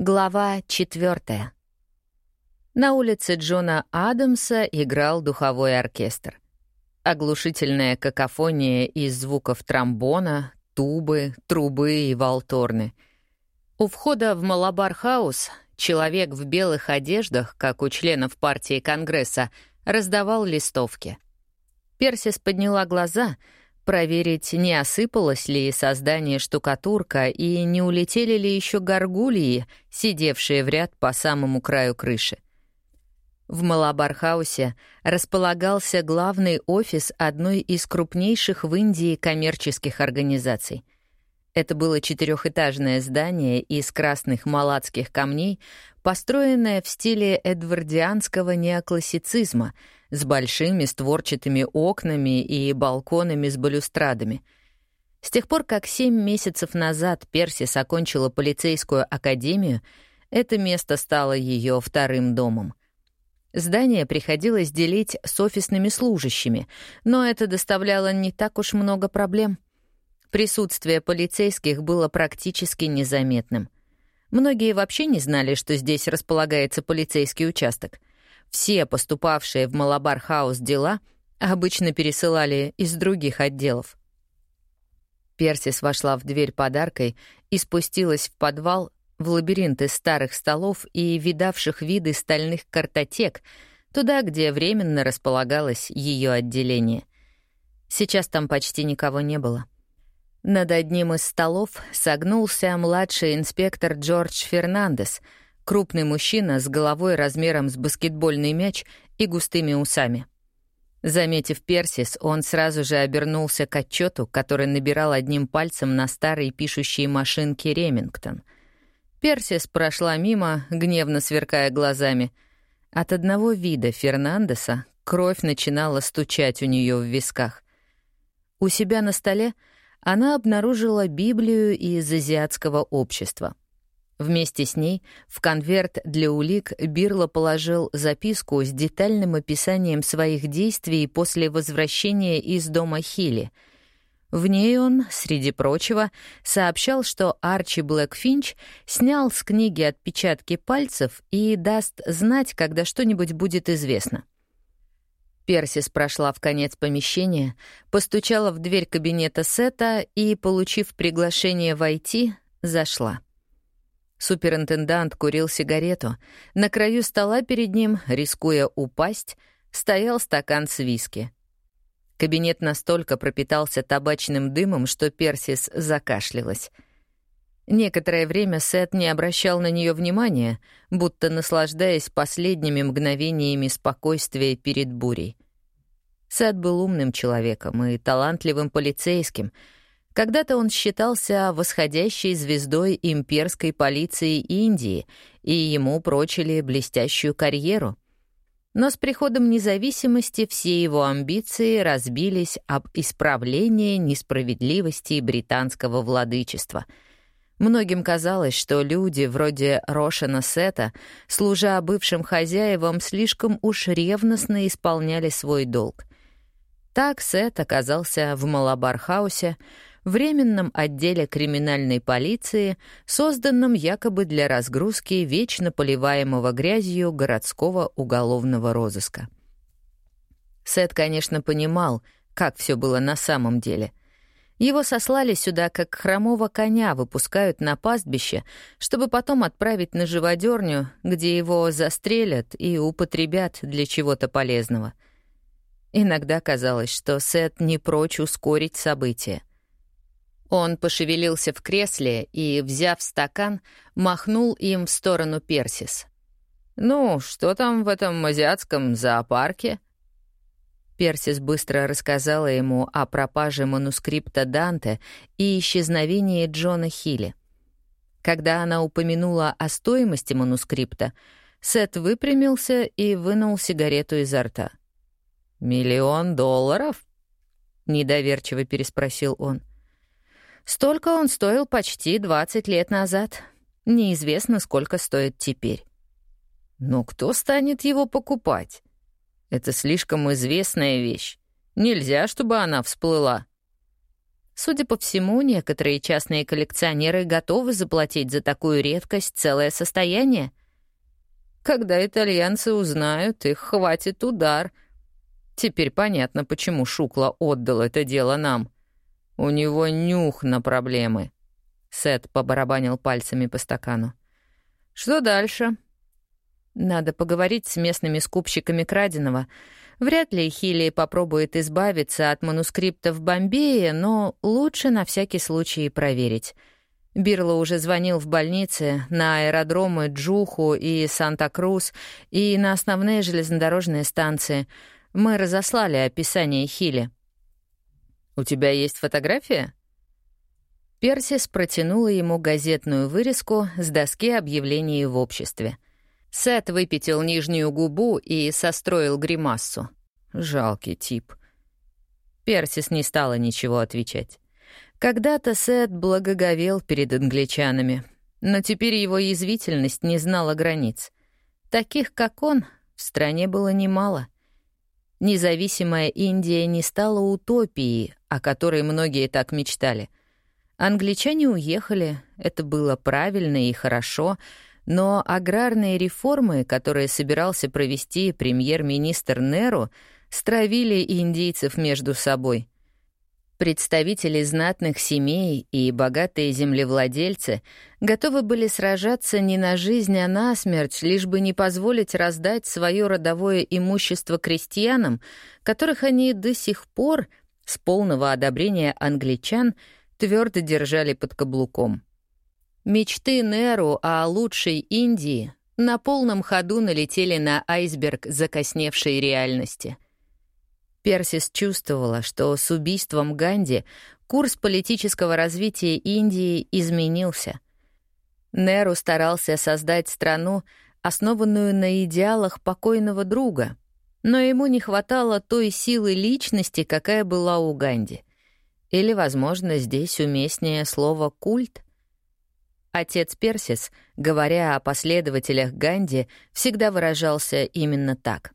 Глава четвертая. На улице Джона Адамса играл духовой оркестр. Оглушительная какофония из звуков тромбона, тубы, трубы и валторны. У входа в Малабар-хаус человек в белых одеждах, как у членов партии Конгресса, раздавал листовки. Персис подняла глаза — проверить, не осыпалось ли со здания штукатурка и не улетели ли еще горгульи, сидевшие в ряд по самому краю крыши. В Малабархаусе располагался главный офис одной из крупнейших в Индии коммерческих организаций. Это было четырехэтажное здание из красных малацких камней, построенное в стиле эдвардианского неоклассицизма — с большими створчатыми окнами и балконами с балюстрадами. С тех пор, как семь месяцев назад Персис окончила полицейскую академию, это место стало ее вторым домом. Здание приходилось делить с офисными служащими, но это доставляло не так уж много проблем. Присутствие полицейских было практически незаметным. Многие вообще не знали, что здесь располагается полицейский участок — все поступавшие в Малабар-хаус дела обычно пересылали из других отделов. Персис вошла в дверь подаркой и спустилась в подвал в лабиринт из старых столов и видавших виды стальных картотек, туда, где временно располагалось ее отделение. Сейчас там почти никого не было. Над одним из столов согнулся младший инспектор Джордж Фернандес — Крупный мужчина с головой размером с баскетбольный мяч и густыми усами. Заметив Персис, он сразу же обернулся к отчету, который набирал одним пальцем на старой пишущей машинке Ремингтон. Персис прошла мимо, гневно сверкая глазами. От одного вида Фернандеса кровь начинала стучать у нее в висках. У себя на столе она обнаружила Библию из азиатского общества — Вместе с ней в конверт для улик Бирло положил записку с детальным описанием своих действий после возвращения из дома Хилли. В ней он, среди прочего, сообщал, что Арчи Блэкфинч снял с книги отпечатки пальцев и даст знать, когда что-нибудь будет известно. Персис прошла в конец помещения, постучала в дверь кабинета Сета и, получив приглашение войти, зашла. Суперинтендант курил сигарету. На краю стола перед ним, рискуя упасть, стоял стакан с виски. Кабинет настолько пропитался табачным дымом, что Персис закашлялась. Некоторое время Сет не обращал на нее внимания, будто наслаждаясь последними мгновениями спокойствия перед бурей. Сет был умным человеком и талантливым полицейским — когда-то он считался восходящей звездой имперской полиции Индии, и ему прочили блестящую карьеру. Но с приходом независимости все его амбиции разбились об исправлении несправедливости британского владычества. Многим казалось, что люди вроде Рошена Сета, служа бывшим хозяевам, слишком уж ревностно исполняли свой долг. Так Сет оказался в Малабархаусе, временном отделе криминальной полиции, созданном якобы для разгрузки вечно поливаемого грязью городского уголовного розыска. Сет, конечно, понимал, как все было на самом деле. Его сослали сюда, как хромого коня выпускают на пастбище, чтобы потом отправить на живодерню, где его застрелят и употребят для чего-то полезного. Иногда казалось, что Сет не прочь ускорить события. Он пошевелился в кресле и, взяв стакан, махнул им в сторону Персис. «Ну, что там в этом азиатском зоопарке?» Персис быстро рассказала ему о пропаже манускрипта Данте и исчезновении Джона Хилли. Когда она упомянула о стоимости манускрипта, Сет выпрямился и вынул сигарету изо рта. «Миллион долларов?» — недоверчиво переспросил он. Столько он стоил почти 20 лет назад. Неизвестно, сколько стоит теперь. Но кто станет его покупать? Это слишком известная вещь. Нельзя, чтобы она всплыла. Судя по всему, некоторые частные коллекционеры готовы заплатить за такую редкость целое состояние. Когда итальянцы узнают, их хватит удар. Теперь понятно, почему Шукла отдал это дело нам. У него нюх на проблемы. Сет побарабанил пальцами по стакану. Что дальше? Надо поговорить с местными скупщиками краденого — Вряд ли Хилли попробует избавиться от манускрипта в Бомбее, но лучше на всякий случай проверить. Бирло уже звонил в больнице, на аэродромы Джуху и Санта-Крус и на основные железнодорожные станции. Мы разослали описание Хилли. «У тебя есть фотография?» Персис протянула ему газетную вырезку с доски объявлений в обществе — Сет выпятил нижнюю губу и состроил гримассу. Жалкий тип. Персис не стала ничего отвечать. Когда-то Сет благоговел перед англичанами, но теперь его язвительность не знала границ. Таких, как он, в стране было немало. Независимая Индия не стала утопией, о которой многие так мечтали. Англичане уехали, это было правильно и хорошо — но аграрные реформы, которые собирался провести премьер-министр Неру, стравили индейцев между собой. Представители знатных семей и богатые землевладельцы готовы были сражаться не на жизнь, а на смерть, лишь бы не позволить раздать свое родовое имущество крестьянам, которых они до сих пор, с полного одобрения англичан, твердо держали под каблуком. Мечты Неру о лучшей Индии на полном ходу налетели на айсберг закосневшей реальности. Персис чувствовала, что с убийством Ганди курс политического развития Индии изменился. Неру старался создать страну, основанную на идеалах покойного друга, но ему не хватало той силы личности, какая была у Ганди. Или, возможно, здесь уместнее слово «культ», Отец Персис, говоря о последователях Ганди, всегда выражался именно так.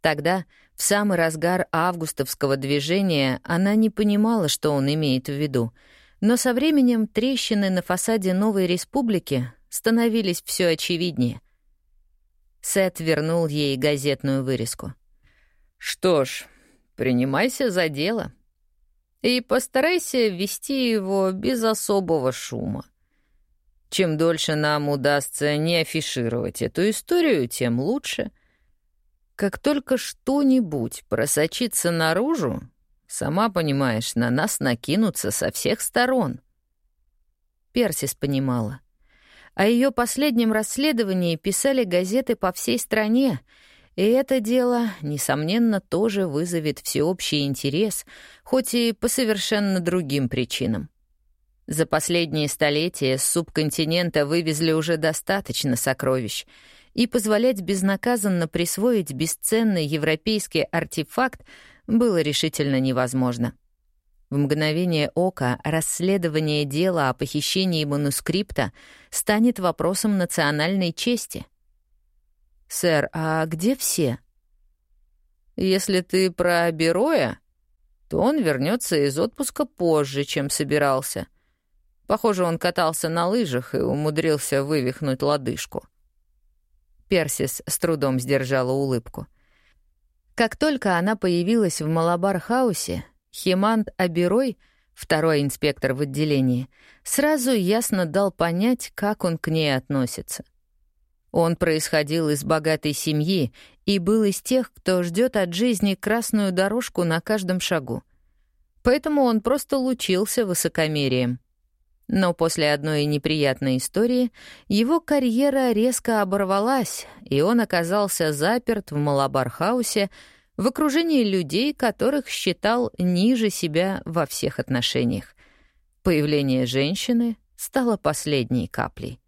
Тогда, в самый разгар августовского движения, она не понимала, что он имеет в виду, но со временем трещины на фасаде новой республики становились все очевиднее. Сет вернул ей газетную вырезку. «Что ж, принимайся за дело. И постарайся вести его без особого шума. Чем дольше нам удастся не афишировать эту историю, тем лучше. Как только что-нибудь просочится наружу, сама понимаешь, на нас накинутся со всех сторон. Персис понимала. О ее последнем расследовании писали газеты по всей стране, и это дело, несомненно, тоже вызовет всеобщий интерес, хоть и по совершенно другим причинам. За последние столетия с субконтинента вывезли уже достаточно сокровищ, и позволять безнаказанно присвоить бесценный европейский артефакт было решительно невозможно. В мгновение ока расследование дела о похищении манускрипта станет вопросом национальной чести. «Сэр, а где все?» «Если ты про Бероя, то он вернется из отпуска позже, чем собирался», Похоже, он катался на лыжах и умудрился вывихнуть лодыжку. Персис с трудом сдержала улыбку. Как только она появилась в Малабар-хаусе, Химант Аберой, второй инспектор в отделении, сразу ясно дал понять, как он к ней относится. Он происходил из богатой семьи и был из тех, кто ждет от жизни красную дорожку на каждом шагу. Поэтому он просто лучился высокомерием — но после одной неприятной истории его карьера резко оборвалась, и он оказался заперт в Малабархаусе в окружении людей, которых считал ниже себя во всех отношениях. Появление женщины стало последней каплей.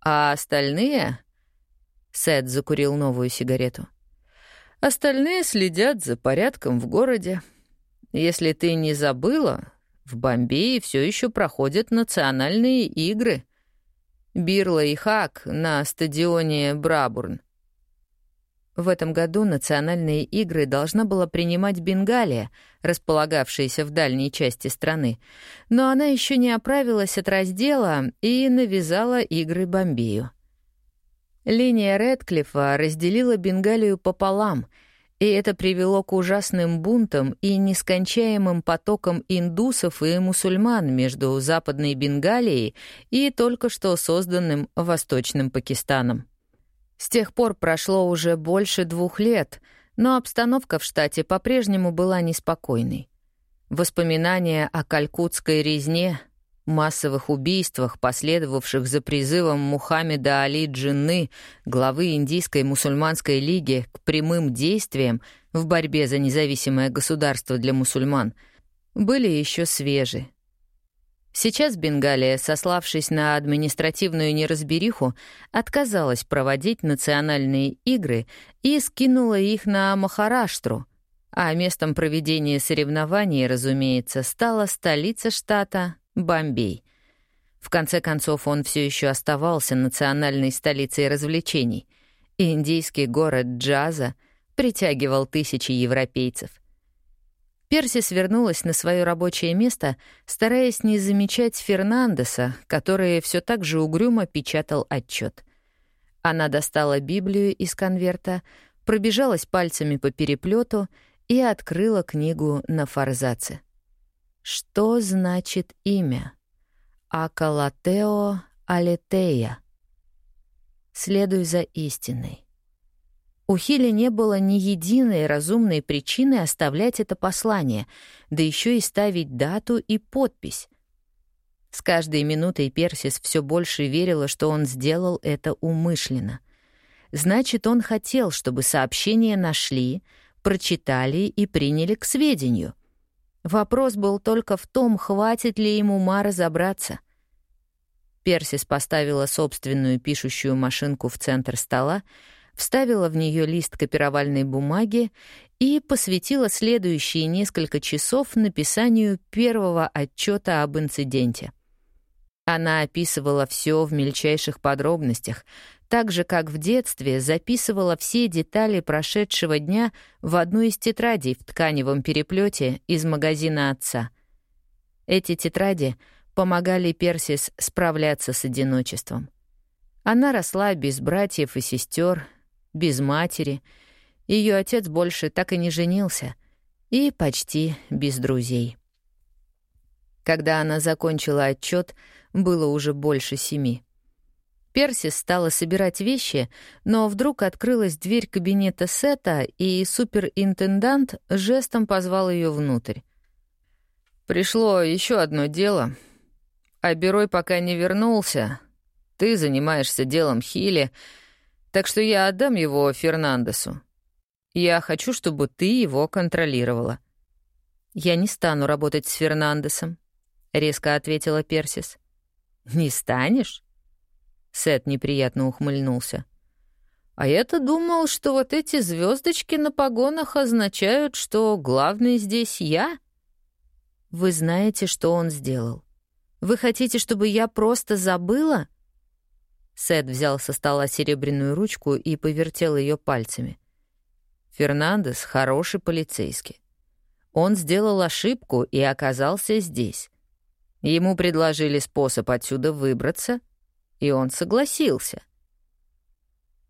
А остальные... Сет закурил новую сигарету. Остальные следят за порядком в городе. Если ты не забыла, в Бомбее все еще проходят национальные игры. Бирла и Хак на стадионе Брабурн. В этом году национальные игры должна была принимать Бенгалия, располагавшаяся в дальней части страны, но она еще не оправилась от раздела и навязала игры Бомбею. Линия Редклифа разделила Бенгалию пополам, и это привело к ужасным бунтам и нескончаемым потокам индусов и мусульман между Западной Бенгалией и только что созданным Восточным Пакистаном. С тех пор прошло уже больше двух лет, но обстановка в штате по-прежнему была неспокойной. Воспоминания о калькутской резне, массовых убийствах, последовавших за призывом Мухаммеда Али Джинны, главы Индийской мусульманской лиги, к прямым действиям в борьбе за независимое государство для мусульман, были еще свежи. Сейчас Бенгалия, сославшись на административную неразбериху, отказалась проводить национальные игры и скинула их на Махараштру, а местом проведения соревнований, разумеется, стала столица штата Бомбей. В конце концов, он все еще оставался национальной столицей развлечений. Индийский город джаза притягивал тысячи европейцев. Перси свернулась на свое рабочее место, стараясь не замечать Фернандеса, который все так же угрюмо печатал отчет. Она достала Библию из конверта, пробежалась пальцами по переплету и открыла книгу на форзаце. Что значит имя? Акалатео Алетея. Следуй за истиной. У Хили не было ни единой разумной причины оставлять это послание, да еще и ставить дату и подпись. С каждой минутой Персис все больше верила, что он сделал это умышленно. Значит, он хотел, чтобы сообщение нашли, прочитали и приняли к сведению. Вопрос был только в том, хватит ли ему ума разобраться. Персис поставила собственную пишущую машинку в центр стола, вставила в нее лист копировальной бумаги и посвятила следующие несколько часов написанию первого отчета об инциденте. Она описывала все в мельчайших подробностях, так же, как в детстве записывала все детали прошедшего дня в одну из тетрадей в тканевом переплете из магазина отца. Эти тетради помогали Персис справляться с одиночеством. Она росла без братьев и сестер, без матери. Ее отец больше так и не женился. И почти без друзей. Когда она закончила отчет, было уже больше семи. Персис стала собирать вещи, но вдруг открылась дверь кабинета Сета, и суперинтендант жестом позвал ее внутрь. «Пришло еще одно дело. А Берой пока не вернулся. Ты занимаешься делом Хили, так что я отдам его Фернандесу. Я хочу, чтобы ты его контролировала». «Я не стану работать с Фернандесом», — резко ответила Персис. «Не станешь?» Сет неприятно ухмыльнулся. «А я-то думал, что вот эти звездочки на погонах означают, что главный здесь я». «Вы знаете, что он сделал. Вы хотите, чтобы я просто забыла?» Сет взял со стола серебряную ручку и повертел ее пальцами. Фернандес — хороший полицейский. Он сделал ошибку и оказался здесь. Ему предложили способ отсюда выбраться, и он согласился.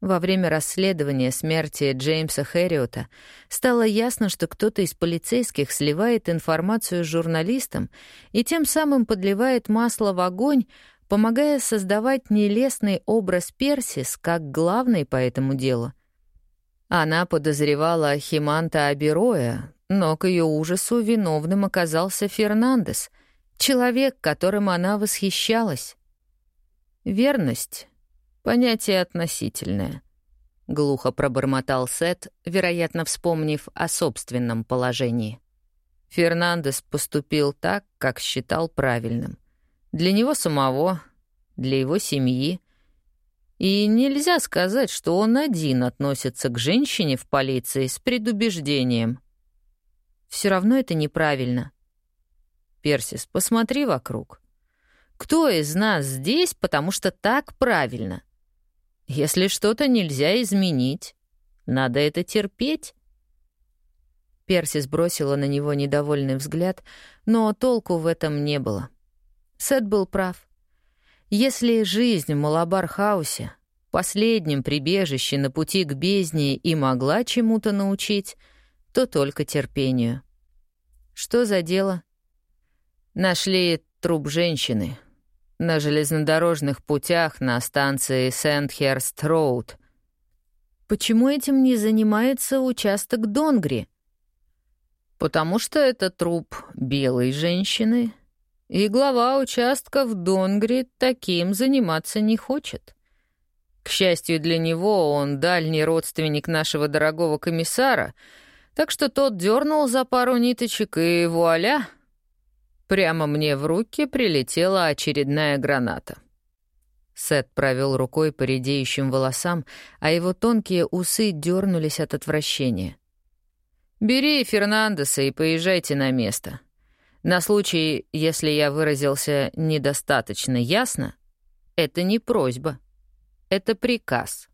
Во время расследования смерти Джеймса Хэриота стало ясно, что кто-то из полицейских сливает информацию журналистам и тем самым подливает масло в огонь, помогая создавать нелестный образ Персис как главный по этому делу. Она подозревала Химанта Абероя, но к ее ужасу виновным оказался Фернандес, человек, которым она восхищалась. «Верность — понятие относительное», — глухо пробормотал Сет, вероятно, вспомнив о собственном положении. Фернандес поступил так, как считал правильным — для него самого, для его семьи. И нельзя сказать, что он один относится к женщине в полиции с предубеждением. Все равно это неправильно. Персис, посмотри вокруг. Кто из нас здесь, потому что так правильно? Если что-то нельзя изменить, Надо это терпеть. Перси сбросила на него недовольный взгляд, но толку в этом не было. Сет был прав. Если жизнь в Малабар-хаусе, последнем прибежище на пути к бездне и могла чему-то научить, то только терпению. Что за дело? Нашли труп женщины на железнодорожных путях на станции Сент-Херст-Роуд. Почему этим не занимается участок Донгри? Потому что это труп белой женщины, и глава участка в Донгри таким заниматься не хочет. К счастью для него, он дальний родственник нашего дорогого комиссара, так что тот дернул за пару ниточек, и вуаля! Прямо мне в руки прилетела очередная граната. Сет провел рукой по редеющим волосам, а его тонкие усы дернулись от отвращения. «Бери Фернандеса и поезжайте на место. На случай, если я выразился недостаточно ясно, это не просьба, это приказ».